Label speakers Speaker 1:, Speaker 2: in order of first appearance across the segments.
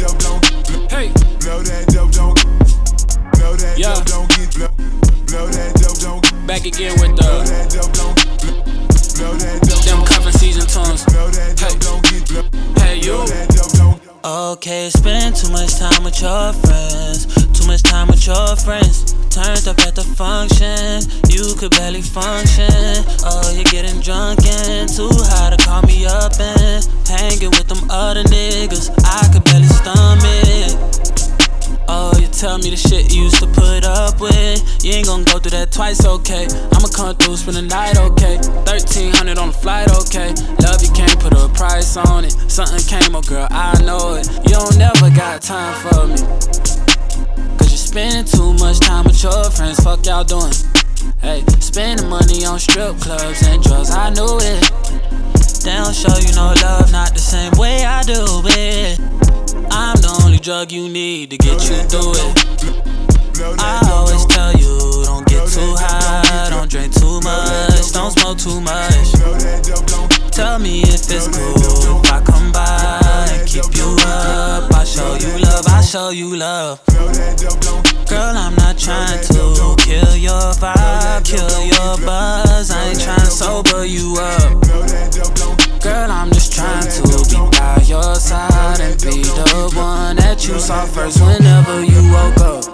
Speaker 1: dope don't. Hey. Blow that dope don't. Blow that yeah. dope don't get blow. Blow that dope don't. Back
Speaker 2: again with the. Blow that dope don't. Blow that dope. Them cuffin' season tones. Blow that dope hey. don't get blow. Hey you. Blow that dope don't.
Speaker 1: Okay, spend too much time with your friends. Too much time with your friends. Turned up at the function, you could barely function. Oh, you're getting drunk and too high to call me up and hanging with them other niggas. I could barely tell me the shit you used to put up with. You ain't gonna go through that twice, okay? I'ma come through, spend the night, okay? 1300 on the flight, okay? Love you can't put a price on it. Something came, up, girl, I know it. You don't never got time for me. Cause you're spending too much time with your friends, fuck y'all doing. Hey, spending money on strip clubs and drugs, I knew it. They don't show you no love, not the drug you need to get you through it. I always tell you, don't get too high, don't drink too much, don't smoke too much. Tell me if it's cool if I come by and keep you up. I show you love, I show you love. Girl, I'm not trying to kill your vibe, kill your buzz. I ain't trying to sober you up. You saw first whenever you woke up.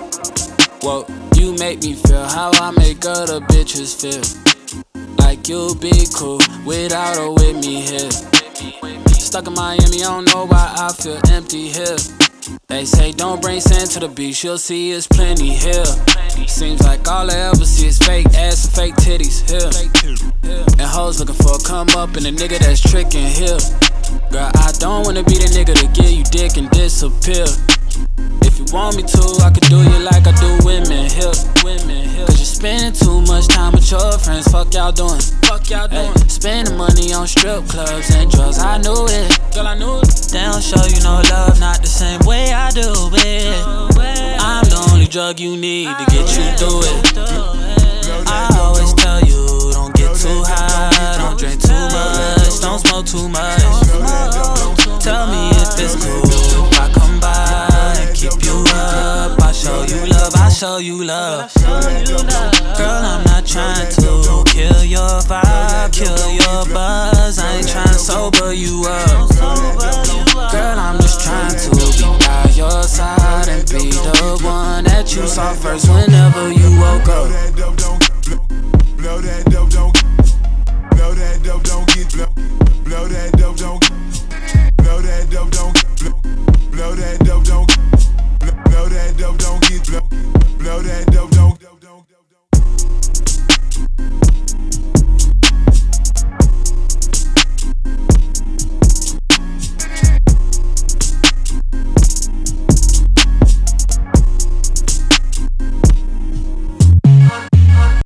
Speaker 1: Whoa, you make me feel how I make other bitches feel. Like you'll be cool without or with me here. Stuck in Miami, I don't know why I feel empty here. They say don't bring sand to the beach, you'll see it's plenty here. Seems like all I ever see is fake ass and fake titties here. And hoes looking for a come up and a nigga that's tricking here. Girl, I don't wanna be the nigga to give you dick and disappear. If you want me to, I could do you like I do women here. Women here. Cause you're spending too much time with your friends. Fuck y'all doing. Fuck y'all doing. Ay, spending money on strip clubs and drugs. I knew it. Girl, I knew it. They don't show you no love, not the same way I do it. I'm the only drug you need to get you through it. I always tell you, show you love. Girl, I'm not trying to kill your vibe, kill your buzz. I ain't trying to sober you up. Girl, I'm just trying to be by your side and be the one that you saw first whenever you woke up.